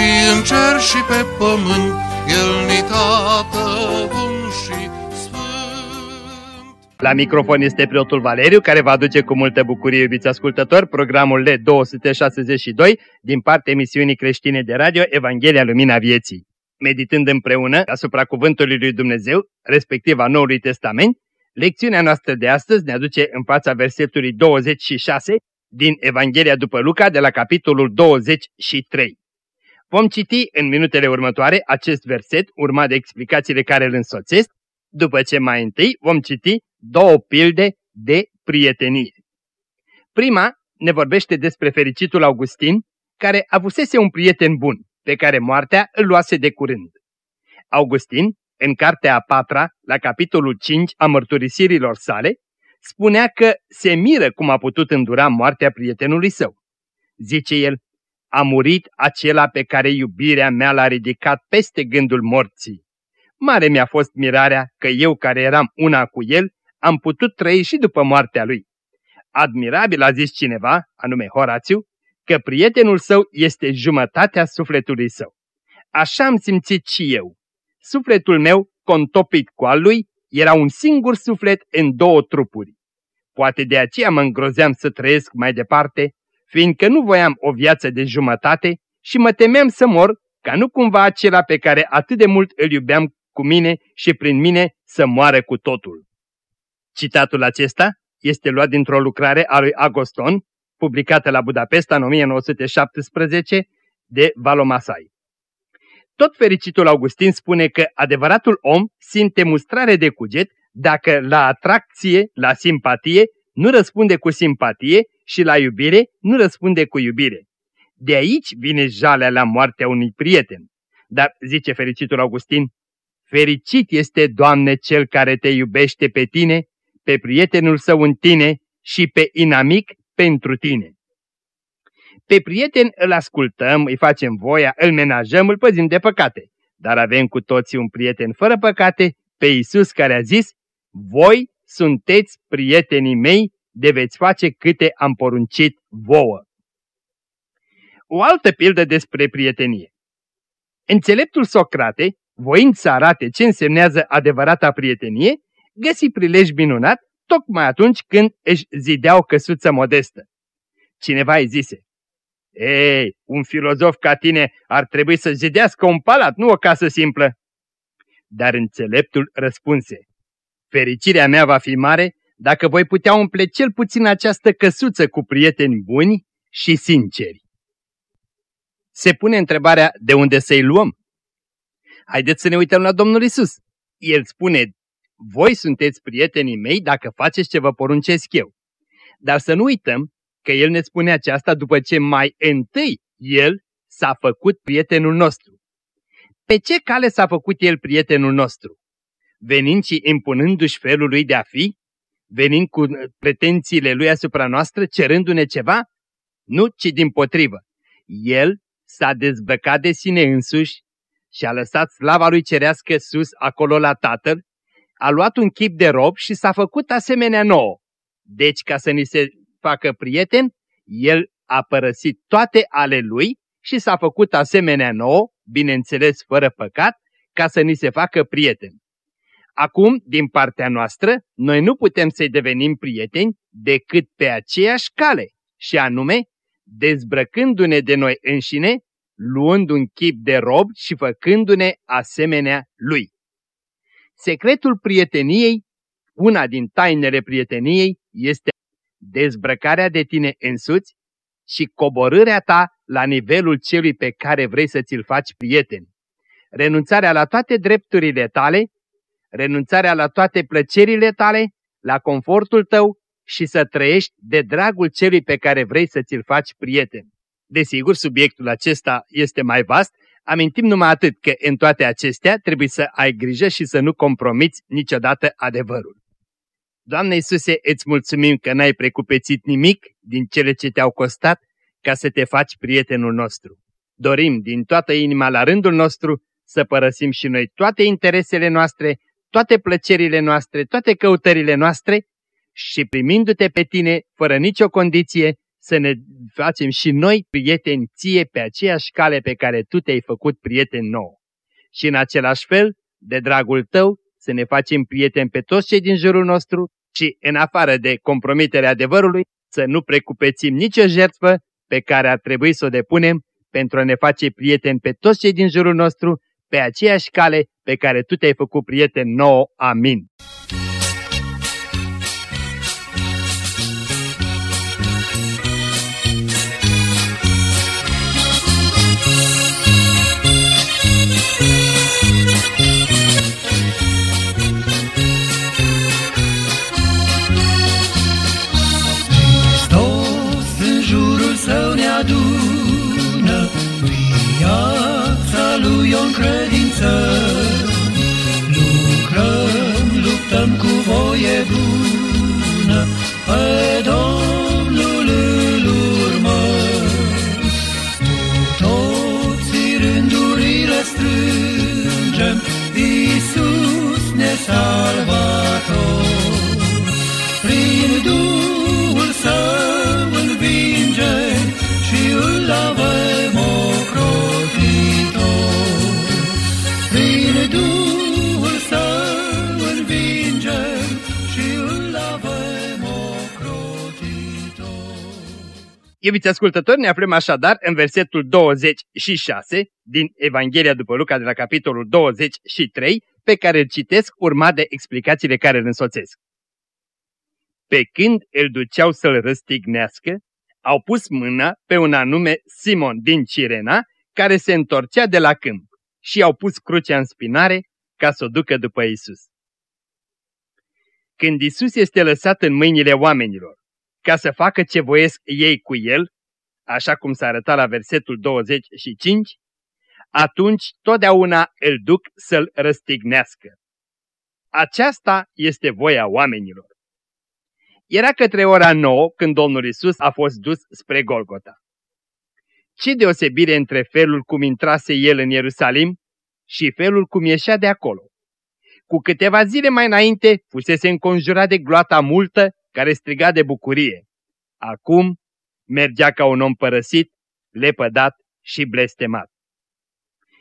și în cer și pe pământ, El ni tată bun și sfânt. La microfon este preotul Valeriu, care va aduce cu multă bucurie, iubiți ascultători, programul L262 din partea emisiunii creștine de radio Evanghelia Lumina Vieții. Meditând împreună asupra cuvântului lui Dumnezeu, respectiv a Noului Testament, lecțiunea noastră de astăzi ne aduce în fața versetului 26 din Evanghelia după Luca, de la capitolul 23. Vom citi în minutele următoare acest verset, urmat de explicațiile care îl însoțesc, după ce mai întâi vom citi două pilde de prietenie. Prima ne vorbește despre fericitul Augustin, care avusese un prieten bun, pe care moartea îl luase de curând. Augustin, în cartea a patra, la capitolul 5 a mărturisirilor sale, spunea că se miră cum a putut îndura moartea prietenului său. Zice el, a murit acela pe care iubirea mea l-a ridicat peste gândul morții. Mare mi-a fost mirarea că eu care eram una cu el am putut trăi și după moartea lui. Admirabil a zis cineva, anume Horațiu, că prietenul său este jumătatea sufletului său. Așa am simțit și eu. Sufletul meu, contopit cu al lui, era un singur suflet în două trupuri. Poate de aceea mă îngrozeam să trăiesc mai departe, fiindcă nu voiam o viață de jumătate și mă temeam să mor, ca nu cumva acela pe care atât de mult îl iubeam cu mine și prin mine să moară cu totul. Citatul acesta este luat dintr-o lucrare a lui Agoston, publicată la Budapesta în 1917 de Valomasai. Tot fericitul Augustin spune că adevăratul om simte mustrare de cuget dacă la atracție, la simpatie, nu răspunde cu simpatie și la iubire nu răspunde cu iubire. De aici vine jalea la moartea unui prieten. Dar, zice fericitul Augustin, fericit este, Doamne, cel care te iubește pe tine, pe prietenul său în tine și pe inamic pentru tine. Pe prieten îl ascultăm, îi facem voia, îl menajăm, îl păzim de păcate. Dar avem cu toții un prieten fără păcate, pe Iisus care a zis, voi sunteți prietenii mei de veți face câte am poruncit vouă. O altă pildă despre prietenie. Înțeleptul Socrate, voind să arate ce însemnează adevărata prietenie, găsi prilej minunat tocmai atunci când își zidea o căsuță modestă. Cineva îi zise, Ei, un filozof ca tine ar trebui să zidească un palat, nu o casă simplă. Dar înțeleptul răspunse, Fericirea mea va fi mare dacă voi putea umple cel puțin această căsuță cu prieteni buni și sinceri. Se pune întrebarea de unde să-i luăm? Haideți să ne uităm la Domnul Isus. El spune, voi sunteți prietenii mei dacă faceți ce vă poruncesc eu. Dar să nu uităm că El ne spune aceasta după ce mai întâi El s-a făcut prietenul nostru. Pe ce cale s-a făcut El prietenul nostru? Venind și impunându-și felul lui de a fi? Venind cu pretențiile lui asupra noastră, cerându-ne ceva? Nu, ci din potrivă. El s-a dezbrăcat de sine însuși și a lăsat slava lui cerească sus acolo la Tatăl, a luat un chip de rob și s-a făcut asemenea nouă. Deci, ca să ni se facă prieten, el a părăsit toate ale lui și s-a făcut asemenea nouă, bineînțeles fără păcat, ca să ni se facă prieten. Acum, din partea noastră, noi nu putem să-i devenim prieteni decât pe aceeași cale, și anume, dezbrăcându-ne de noi înșine, luând un chip de rob și făcându-ne asemenea lui. Secretul prieteniei, una din tainele prieteniei, este dezbrăcarea de tine însuți și coborârea ta la nivelul celui pe care vrei să ți-l faci prieten. Renunțarea la toate drepturile tale renunțarea la toate plăcerile tale, la confortul tău și să trăiești de dragul celui pe care vrei să ți-l faci prieten. Desigur, subiectul acesta este mai vast, amintim numai atât că în toate acestea trebuie să ai grijă și să nu compromiți niciodată adevărul. Doamne Iisuse, îți mulțumim că n-ai precupețit nimic din cele ce te-au costat ca să te faci prietenul nostru. Dorim din toată inima la rândul nostru să părăsim și noi toate interesele noastre, toate plăcerile noastre, toate căutările noastre și primindu-te pe tine, fără nicio condiție, să ne facem și noi prieteni ție pe aceeași cale pe care tu te-ai făcut prieten nou. Și în același fel, de dragul tău, să ne facem prieteni pe toți cei din jurul nostru și, în afară de compromiterea adevărului, să nu precupețim nicio jertfă pe care ar trebui să o depunem pentru a ne face prieteni pe toți cei din jurul nostru, pe aceeași cale pe care tu te-ai făcut prieten nou. Amin. Sir. Iubiți ascultători, ne aflăm așadar în versetul 26 din Evanghelia după Luca de la capitolul 23, pe care îl citesc urma de explicațiile care îl însoțesc. Pe când îl duceau să-l răstignească, au pus mâna pe un anume Simon din Cirena, care se întorcea de la câmp, și au pus crucea în spinare ca să o ducă după Isus. Când Isus este lăsat în mâinile oamenilor, ca să facă ce voiesc ei cu el, așa cum s-a arătat la versetul 25, atunci totdeauna îl duc să-l răstignească. Aceasta este voia oamenilor. Era către ora nouă când Domnul Isus a fost dus spre Golgota. Ce deosebire între felul cum intrase el în Ierusalim și felul cum ieșea de acolo. Cu câteva zile mai înainte fusese înconjurat de gloata multă care striga de bucurie. Acum mergea ca un om părăsit, lepădat și blestemat.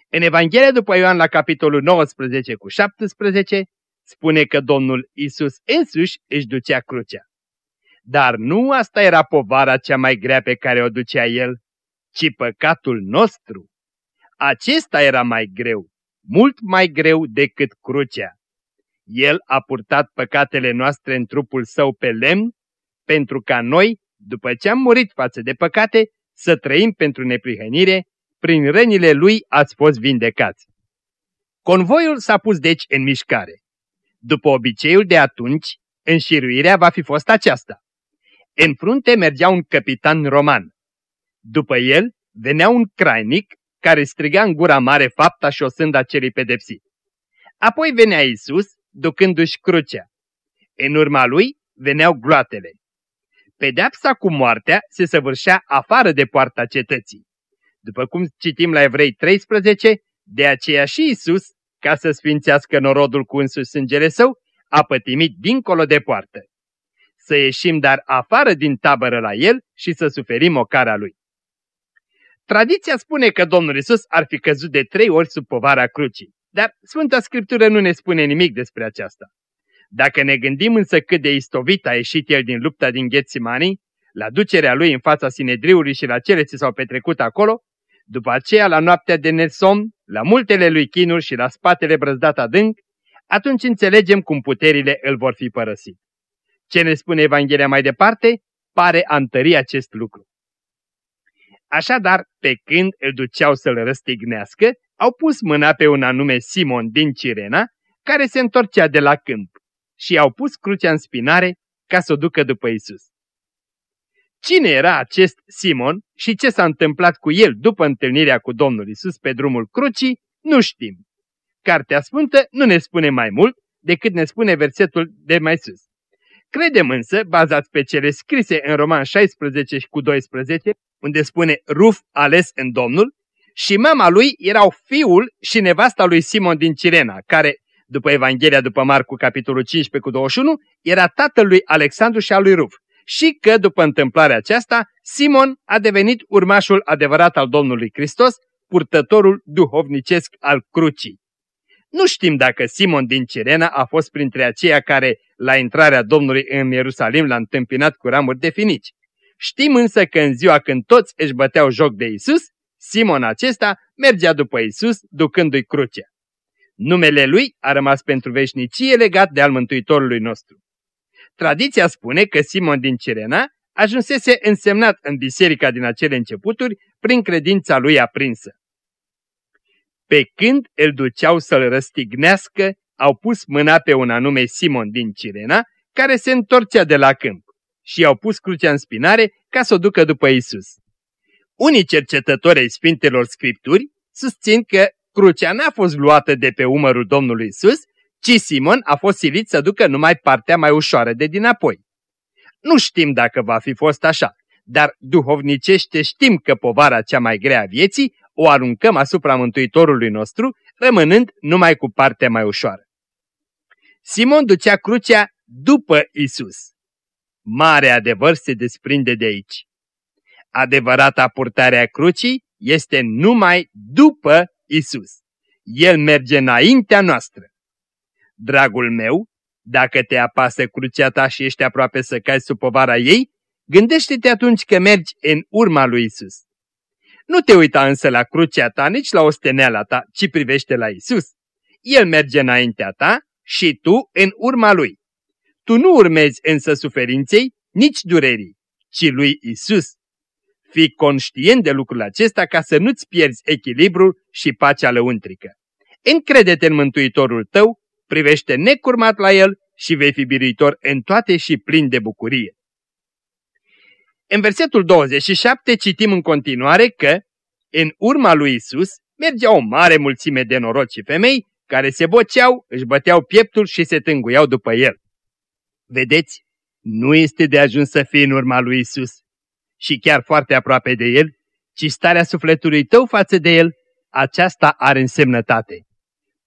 În Evanghelia după Ioan la capitolul 19 cu 17 spune că Domnul Isus însuși își ducea crucea. Dar nu asta era povara cea mai grea pe care o ducea El, ci păcatul nostru. Acesta era mai greu, mult mai greu decât crucea. El a purtat păcatele noastre în trupul său pe lemn, pentru ca noi, după ce am murit față de păcate, să trăim pentru neprihănire, prin rănile lui ați fost vindecați. Convoiul s-a pus deci în mișcare. După obiceiul de atunci, înșiruirea va fi fost aceasta. În frunte mergea un capitan roman. După el venea un crainic care striga în gura mare fapta și o sânda celui pedepsit. Apoi venea Isus, ducându-și crucea. În urma lui veneau gloatele. Pedeapsa cu moartea se săvârșea afară de poarta cetății. După cum citim la Evrei 13, de aceea și Isus, ca să sfințească norodul cu însuși sângele său, a pătimit dincolo de poartă. Să ieșim dar afară din tabără la el și să suferim o cara lui. Tradiția spune că Domnul Isus ar fi căzut de trei ori sub povara crucii, dar Sfânta Scriptură nu ne spune nimic despre aceasta. Dacă ne gândim însă cât de istovit a ieșit el din lupta din Ghețimanii, la ducerea lui în fața Sinedriului și la cele ce s-au petrecut acolo, după aceea la noaptea de nesomn, la multele lui chinuri și la spatele brăzdat adânc, atunci înțelegem cum puterile îl vor fi părăsit. Ce ne spune Evanghelia mai departe, pare a întări acest lucru. Așadar, pe când îl duceau să-l răstignească, au pus mâna pe un anume Simon din Cirena, care se întorcea de la câmp, și au pus crucea în spinare ca să o ducă după Isus. Cine era acest Simon și ce s-a întâmplat cu el după întâlnirea cu Domnul Isus pe drumul crucii, nu știm. Cartea Sfântă nu ne spune mai mult decât ne spune versetul de mai sus. Credem însă, bazați pe cele scrise în Roman 16 cu 12, unde spune Ruf ales în Domnul, și mama lui erau fiul și nevasta lui Simon din Cirena, care, după Evanghelia după Marcu, capitolul 15 cu 21, era tatăl lui Alexandru și al lui Ruf. Și că, după întâmplarea aceasta, Simon a devenit urmașul adevărat al Domnului Hristos, purtătorul duhovnicesc al crucii. Nu știm dacă Simon din Cirena a fost printre aceia care, la intrarea Domnului în Ierusalim, l-a întâmpinat cu ramuri de finici. Știm însă că în ziua când toți își băteau joc de Isus, Simon acesta mergea după Isus, ducându-i crucea. Numele lui a rămas pentru veșnicie legat de al Mântuitorului nostru. Tradiția spune că Simon din Cirena ajunsese însemnat în biserica din acele începuturi prin credința lui aprinsă. Pe când îl duceau să-l răstignească, au pus mâna pe un anume Simon din Cirena, care se întorcea de la câmp și i-au pus crucea în spinare ca să o ducă după Isus. Unii cercetători ai Sfintelor Scripturi susțin că crucea n-a fost luată de pe umărul Domnului Isus, ci Simon a fost silit să ducă numai partea mai ușoară de dinapoi. Nu știm dacă va fi fost așa, dar duhovnicește știm că povara cea mai grea a vieții o aruncăm asupra Mântuitorului nostru, rămânând numai cu partea mai ușoară. Simon ducea crucea după Isus. Mare adevăr se desprinde de aici. Adevărata purtarea crucii este numai după Isus. El merge înaintea noastră. Dragul meu, dacă te apasă crucea ta și ești aproape să cai sub povara ei, gândește-te atunci că mergi în urma lui Isus. Nu te uita însă la crucea ta, nici la osteneala ta, ci privește la Isus. El merge înaintea ta și tu în urma lui. Tu nu urmezi însă suferinței, nici durerii, ci lui Isus. Fii conștient de lucrul acesta ca să nu-ți pierzi echilibrul și pacea lăuntrică. Încrede-te în Mântuitorul tău, privește necurmat la El și vei fi biruitor în toate și plin de bucurie. În versetul 27 citim în continuare că, în urma lui Isus, mergea o mare mulțime de noroci și femei care se boceau, își băteau pieptul și se tânguiau după el. Vedeți, nu este de ajuns să fii în urma lui Isus și chiar foarte aproape de el, ci starea sufletului tău față de el, aceasta are însemnătate.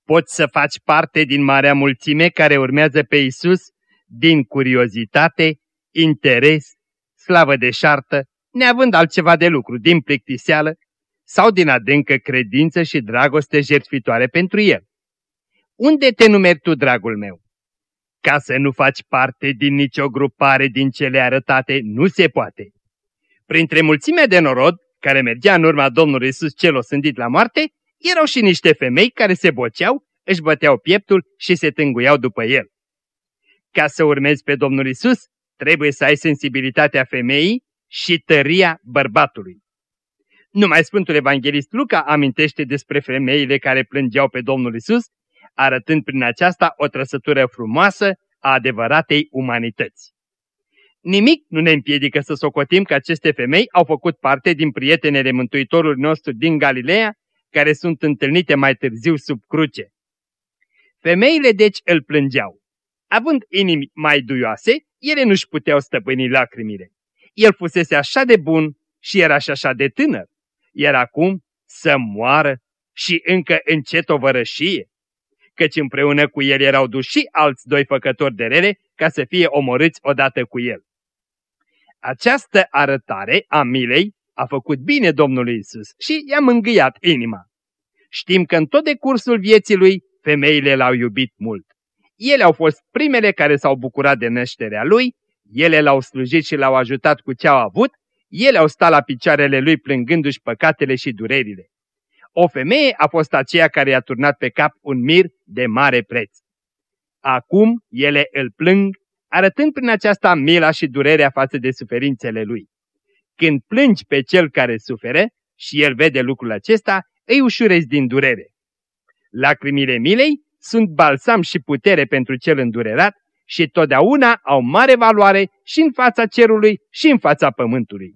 Poți să faci parte din marea mulțime care urmează pe Isus din curiozitate, interes, slavă de șartă, neavând altceva de lucru, din plictiseală sau din adâncă credință și dragoste jertfitoare pentru El. Unde te numeri tu, dragul meu? Ca să nu faci parte din nicio grupare din cele arătate, nu se poate. Printre mulțimea de norod, care mergea în urma Domnului Isus cel osândit la moarte, erau și niște femei care se boceau, își băteau pieptul și se tânguiau după el. Ca să urmezi pe Domnul Isus, trebuie să ai sensibilitatea femeii și tăria bărbatului. Numai Sfântul Evanghelist Luca amintește despre femeile care plângeau pe Domnul Isus, arătând prin aceasta o trăsătură frumoasă a adevăratei umanități. Nimic nu ne împiedică să socotim că aceste femei au făcut parte din prietenele Mântuitorului nostru din Galileea, care sunt întâlnite mai târziu sub cruce. Femeile deci îl plângeau. Având inimi mai duioase, ele nu-și puteau stăpâni lacrimile. El fusese așa de bun și era și așa de tânăr. Iar acum să moară și încă încet o vărășie. Căci împreună cu el erau duși și alți doi făcători de rele ca să fie omorâți odată cu el. Această arătare a milei a făcut bine Domnului Isus și i-a mângâiat inima. Știm că în tot decursul vieții lui, femeile l-au iubit mult. Ele au fost primele care s-au bucurat de nașterea lui, ele l-au slujit și l-au ajutat cu ce au avut, ele au stat la picioarele lui plângându-și păcatele și durerile. O femeie a fost aceea care i-a turnat pe cap un mir de mare preț. Acum ele îl plâng, arătând prin aceasta mila și durerea față de suferințele lui. Când plângi pe cel care sufere și el vede lucrul acesta, îi ușurezi din durere. Lacrimile milei sunt balsam și putere pentru cel îndurerat și totdeauna au mare valoare și în fața cerului și în fața pământului.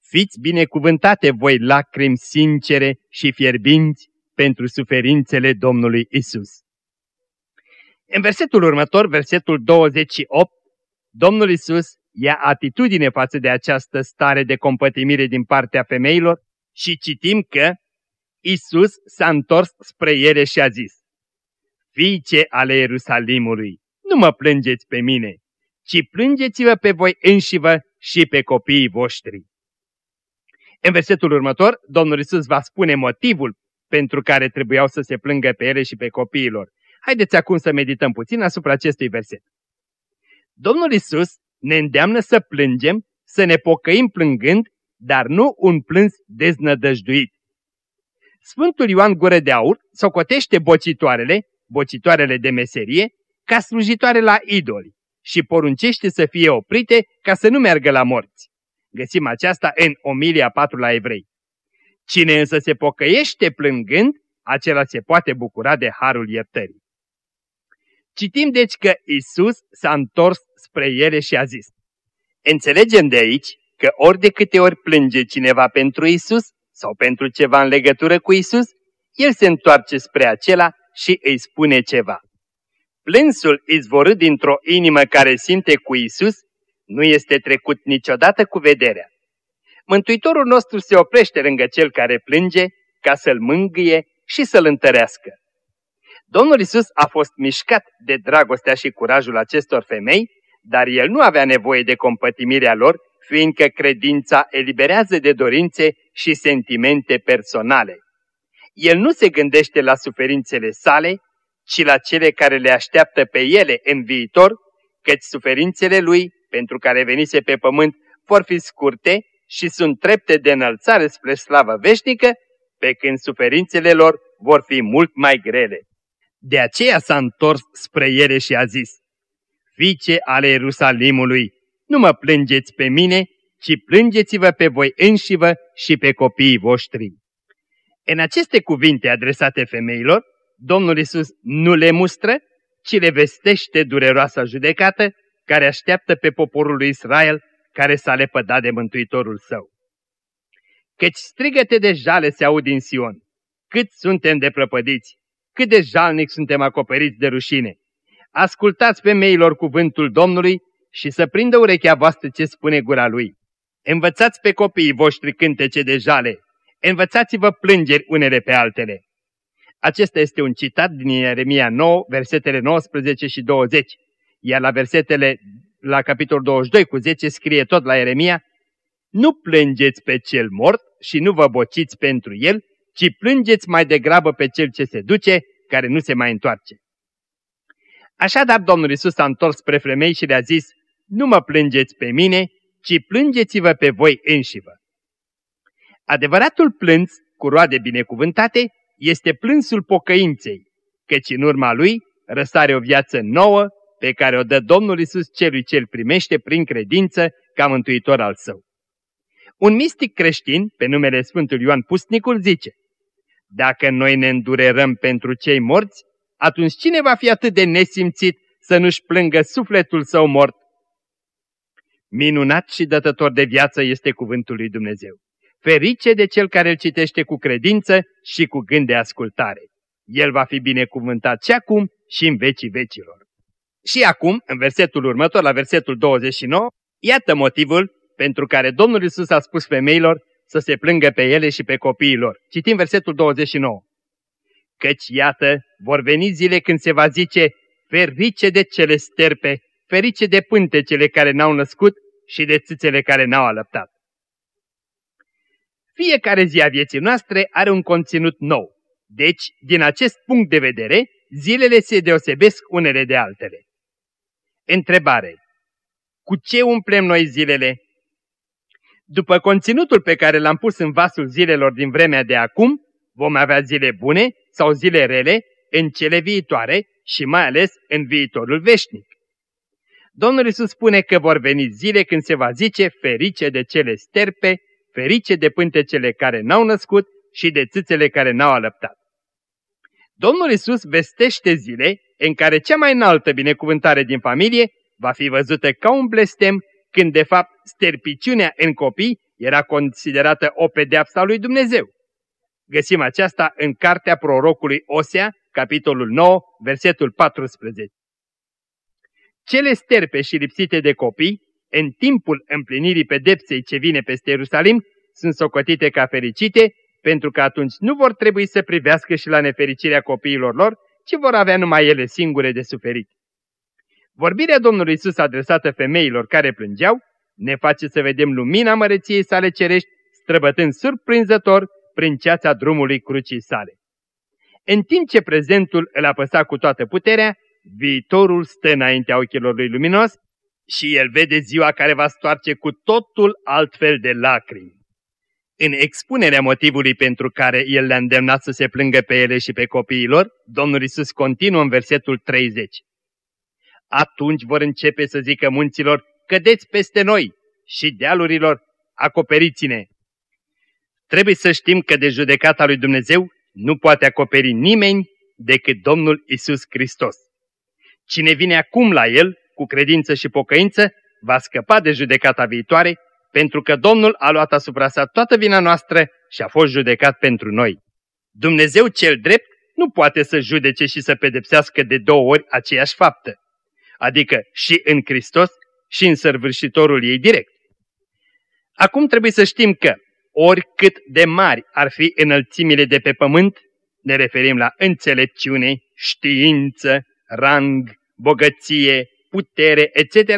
Fiți binecuvântate voi lacrimi sincere și fierbinți pentru suferințele Domnului Isus. În versetul următor, versetul 28, Domnul Isus ia atitudine față de această stare de compătimire din partea femeilor și citim că Isus s-a întors spre ele și a zis, Fiice ale Ierusalimului, nu mă plângeți pe mine, ci plângeți-vă pe voi înșivă și pe copiii voștri. În versetul următor, Domnul Isus va spune motivul pentru care trebuiau să se plângă pe ele și pe copiilor. Haideți acum să medităm puțin asupra acestui verset. Domnul Isus ne îndeamnă să plângem, să ne pocăim plângând, dar nu un plâns deznădăjduit. Sfântul Ioan Gură de Aur socotește bocitoarele, bocitoarele de meserie, ca slujitoare la idoli și poruncește să fie oprite ca să nu meargă la morți. Găsim aceasta în Omilia 4 la Evrei. Cine însă se pocăiește plângând, acela se poate bucura de harul iertării. Citim deci că Isus s-a întors spre ele și a zis, Înțelegem de aici că ori de câte ori plânge cineva pentru Isus sau pentru ceva în legătură cu Isus, el se întoarce spre acela și îi spune ceva. Plânsul izvorât dintr-o inimă care simte cu Isus nu este trecut niciodată cu vederea. Mântuitorul nostru se oprește lângă cel care plânge ca să-l mângâie și să-l întărească. Domnul Isus a fost mișcat de dragostea și curajul acestor femei, dar el nu avea nevoie de compătimirea lor, fiindcă credința eliberează de dorințe și sentimente personale. El nu se gândește la suferințele sale, ci la cele care le așteaptă pe ele în viitor, căci suferințele lui, pentru care venise pe pământ, vor fi scurte și sunt trepte de înălțare spre slavă veșnică, pe când suferințele lor vor fi mult mai grele. De aceea s-a întors spre ele și a zis, Fiice ale Ierusalimului, nu mă plângeți pe mine, ci plângeți-vă pe voi înșivă și pe copiii voștri. În aceste cuvinte adresate femeilor, Domnul Isus nu le mustră, ci le vestește dureroasa judecată care așteaptă pe poporul lui Israel care s-a lepădat de Mântuitorul său. Căci strigăte de jale se aud din Sion, cât suntem de prăpădiți, cât de jalnic suntem acoperiți de rușine. Ascultați pe meilor cuvântul Domnului și să prindă urechea voastră ce spune gura Lui. Învățați pe copiii voștri cântece de jale, învățați-vă plângeri unele pe altele. Acesta este un citat din Ieremia 9, versetele 19 și 20, iar la versetele la capitolul 22 cu 10 scrie tot la Ieremia, Nu plângeți pe cel mort și nu vă bociți pentru el, ci plângeți mai degrabă pe cel ce se duce, care nu se mai întoarce. Așadar Domnul Isus s-a întors spre femei și le-a zis, Nu mă plângeți pe mine, ci plângeți-vă pe voi înșivă. Adevăratul plâns, cu roade binecuvântate, este plânsul pocăinței, căci în urma lui răsare o viață nouă pe care o dă Domnul Isus celui ce îl primește prin credință ca mântuitor al său. Un mistic creștin, pe numele Sfântul Ioan Pustnicul, zice, Dacă noi ne îndurerăm pentru cei morți, atunci cine va fi atât de nesimțit să nu-și plângă sufletul său mort? Minunat și dătător de viață este cuvântul lui Dumnezeu. Ferice de cel care îl citește cu credință și cu gând de ascultare. El va fi binecuvântat și acum și în vecii vecilor. Și acum, în versetul următor, la versetul 29, iată motivul pentru care Domnul Isus a spus femeilor să se plângă pe ele și pe copiilor. Citim versetul 29. Căci iată, vor veni zile când se va zice, ferice de cele sterpe, ferice de pântecele care n-au născut și de țâțele care n-au alăptat. Fiecare zi a vieții noastre are un conținut nou. Deci, din acest punct de vedere, zilele se deosebesc unele de altele. Întrebare. Cu ce umplem noi zilele? După conținutul pe care l-am pus în vasul zilelor din vremea de acum, vom avea zile bune sau zile rele în cele viitoare și mai ales în viitorul veșnic. Domnul Iisus spune că vor veni zile când se va zice ferice de cele sterpe, ferice de pântecele care n-au născut și de țâțele care n-au alăptat. Domnul Isus vestește zile în care cea mai înaltă binecuvântare din familie va fi văzută ca un blestem, când de fapt sterpiciunea în copii era considerată o pedeapsă a lui Dumnezeu. Găsim aceasta în cartea prorocului Osea, capitolul 9, versetul 14. Cele sterpe și lipsite de copii, în timpul împlinirii pedepsei ce vine peste Ierusalim, sunt socotite ca fericite, pentru că atunci nu vor trebui să privească și la nefericirea copiilor lor, ci vor avea numai ele singure de suferit. Vorbirea Domnului Isus adresată femeilor care plângeau ne face să vedem lumina măreției sale cerești străbătând surprinzător prin ceața drumului crucii sale. În timp ce prezentul îl apăsa cu toată puterea, viitorul stă înaintea ochilor lui luminos și el vede ziua care va stoarce cu totul altfel de lacrimi. În expunerea motivului pentru care el le-a îndemnat să se plângă pe ele și pe copiilor, Domnul Isus continuă în versetul 30. Atunci vor începe să zică munților, cădeți peste noi și dealurilor, acoperiți-ne. Trebuie să știm că de judecata lui Dumnezeu nu poate acoperi nimeni decât Domnul Isus Hristos. Cine vine acum la El, cu credință și pocăință, va scăpa de judecata viitoare, pentru că Domnul a luat asupra sa toată vina noastră și a fost judecat pentru noi. Dumnezeu cel drept nu poate să judece și să pedepsească de două ori aceeași faptă, adică și în Hristos și în săvârșitorul ei direct. Acum trebuie să știm că, oricât de mari ar fi înălțimile de pe pământ, ne referim la înțelepciune, știință, rang, bogăție, putere, etc.,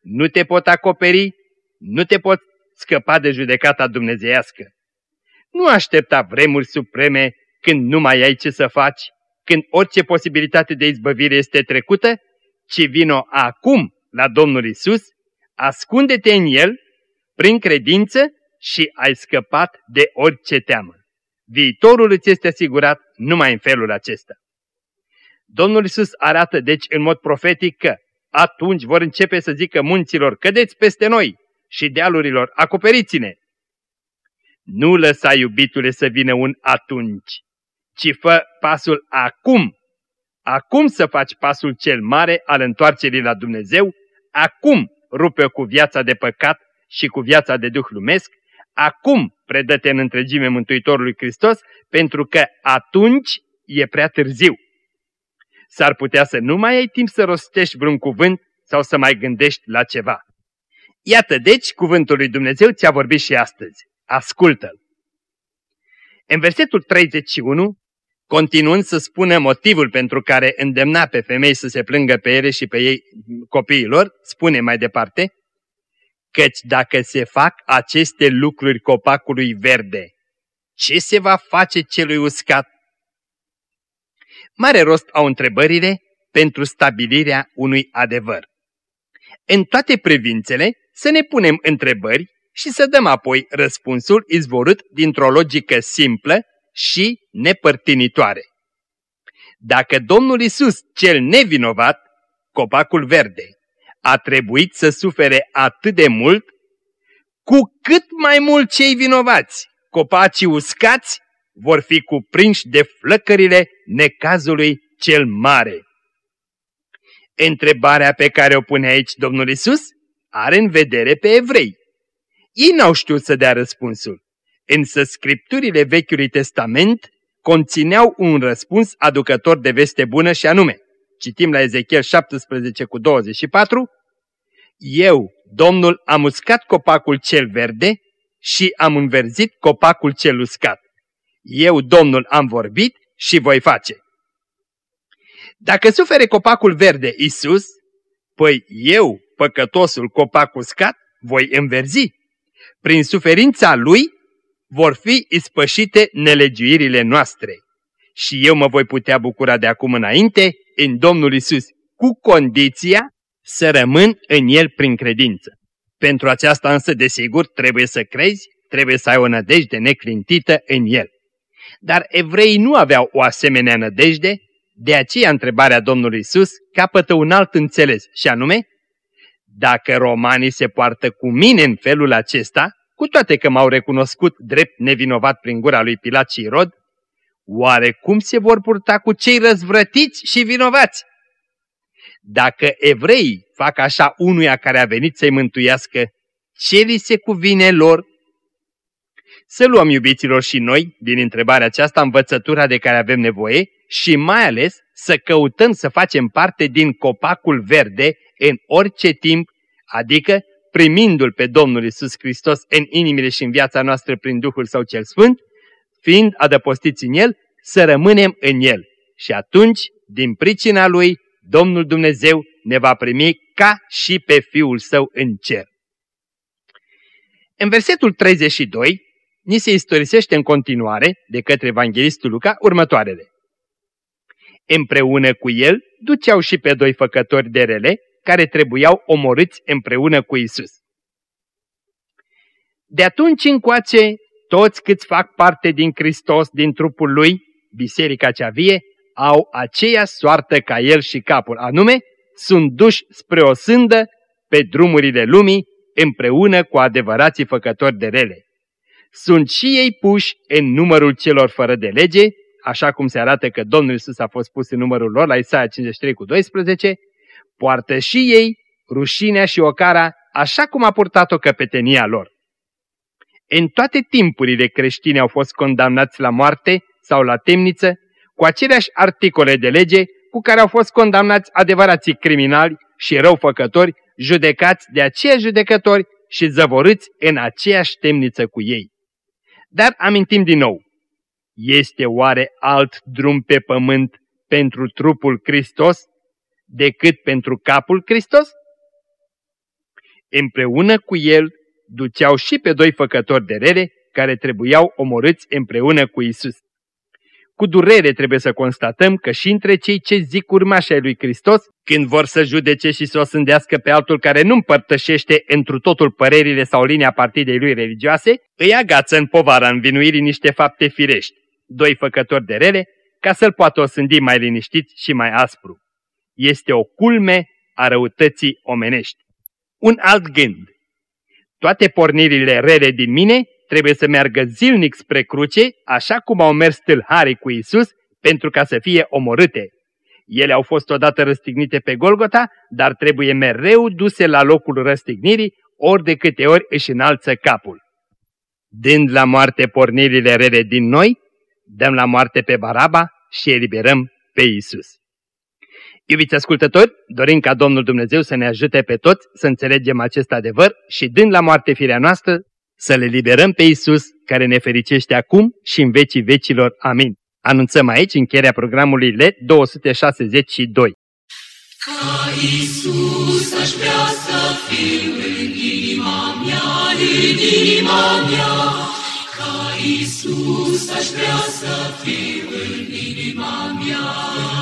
nu te pot acoperi, nu te pot scăpa de judecata dumnezeiască. Nu aștepta vremuri supreme când nu mai ai ce să faci, când orice posibilitate de izbăvire este trecută, ci vino acum la Domnul Isus, ascunde-te în El, prin credință și ai scăpat de orice teamă. Viitorul îți este asigurat numai în felul acesta. Domnul Isus arată deci în mod profetic că atunci vor începe să zică munților, cădeți peste noi și dealurilor, acoperiți-ne. Nu lăsa, iubitule, să vină un atunci, ci fă pasul acum. Acum să faci pasul cel mare al întoarcerii la Dumnezeu, acum rupe cu viața de păcat și cu viața de duh lumesc, acum predă-te în întregime Mântuitorului Hristos, pentru că atunci e prea târziu. S-ar putea să nu mai ai timp să rostești vreun cuvânt sau să mai gândești la ceva. Iată deci, cuvântul lui Dumnezeu ți-a vorbit și astăzi. Ascultă-l! În versetul 31, continuând să spună motivul pentru care îndemna pe femei să se plângă pe ele și pe ei copiilor, spune mai departe, căci dacă se fac aceste lucruri copacului verde, ce se va face celui uscat? Mare rost au întrebările pentru stabilirea unui adevăr. În toate privințele să ne punem întrebări și să dăm apoi răspunsul izvorât dintr-o logică simplă și nepărtinitoare. Dacă Domnul Isus, cel nevinovat, copacul verde, a trebuit să sufere atât de mult, cu cât mai mult cei vinovați, copacii uscați, vor fi cuprinși de flăcările necazului cel mare. Întrebarea pe care o pune aici Domnul Isus are în vedere pe evrei. Ei n-au știut să dea răspunsul, însă scripturile Vechiului Testament conțineau un răspuns aducător de veste bună și anume, citim la Ezechiel 17 cu 24, Eu, Domnul, am uscat copacul cel verde și am înverzit copacul cel uscat. Eu, Domnul, am vorbit și voi face. Dacă sufere copacul verde Isus, păi eu, păcătosul copac uscat, voi înverzi. Prin suferința lui vor fi ispășite nelegiuirile noastre. Și eu mă voi putea bucura de acum înainte în Domnul Isus, cu condiția să rămân în El prin credință. Pentru aceasta însă, desigur, trebuie să crezi, trebuie să ai o nădejde neclintită în El. Dar evreii nu aveau o asemenea nădejde, de aceea întrebarea Domnului Isus capătă un alt înțeles, și anume, dacă romanii se poartă cu mine în felul acesta, cu toate că m-au recunoscut drept nevinovat prin gura lui Pilat și Irod, Oare cum se vor purta cu cei răzvrătiți și vinovați? Dacă evreii fac așa unuia care a venit să-i mântuiască, ce li se cuvine lor? Să luăm, iubiților, și noi, din întrebarea aceasta, învățătura de care avem nevoie și mai ales să căutăm să facem parte din copacul verde în orice timp, adică primindu-L pe Domnul Isus Hristos în inimile și în viața noastră prin Duhul Său cel Sfânt, fiind adăpostiți în El, să rămânem în El. Și atunci, din pricina Lui, Domnul Dumnezeu ne va primi ca și pe Fiul Său în cer. În versetul 32, ni se istorisește în continuare, de către Evanghelistul Luca, următoarele. Împreună cu el duceau și pe doi făcători de rele, care trebuiau omorâți împreună cu Isus. De atunci încoace, toți câți fac parte din Hristos, din trupul lui, biserica cea vie, au aceea soartă ca el și capul, anume, sunt duși spre o sândă pe drumurile lumii împreună cu adevărații făcători de rele. Sunt și ei puși în numărul celor fără de lege, așa cum se arată că Domnul Isus a fost pus în numărul lor la Isaia 53 cu 12, poartă și ei rușinea și ocara așa cum a purtat-o căpetenia lor. În toate timpurile creștini au fost condamnați la moarte sau la temniță cu aceleași articole de lege cu care au fost condamnați adevărații criminali și răufăcători, judecați de aceiași judecători și zăvorâți în aceeași temniță cu ei. Dar amintim din nou, este oare alt drum pe pământ pentru trupul Hristos decât pentru capul Hristos? Împreună cu el duceau și pe doi făcători de rele care trebuiau omorâți împreună cu Isus. Cu durere trebuie să constatăm că și între cei ce zic urmașii lui Hristos, când vor să judece și să o sândească pe altul care nu împărtășește întru totul părerile sau linia partidei lui religioase, îi agață în povara învinuirii niște fapte firești, doi făcători de rele, ca să-l poată osândi mai liniștit și mai aspru. Este o culme a răutății omenești. Un alt gând. Toate pornirile rele din mine trebuie să meargă zilnic spre cruce, așa cum au mers tâlharii cu Isus, pentru ca să fie omorâte. Ele au fost odată răstignite pe Golgota, dar trebuie mereu duse la locul răstignirii, ori de câte ori își înalță capul. Dând la moarte pornirile rele din noi, dăm la moarte pe Baraba și eliberăm pe Isus. Iubiți ascultători, dorim ca Domnul Dumnezeu să ne ajute pe toți să înțelegem acest adevăr și dând la moarte firea noastră, să le liberăm pe Isus, care ne fericește acum și în vecii vecilor. Amin. Anunțăm aici încheierea programului LED 262. Ca Isus aș vrea să fiu în inima mea, în inima mea. Ca Isus aș vrea să fiu în inima mea.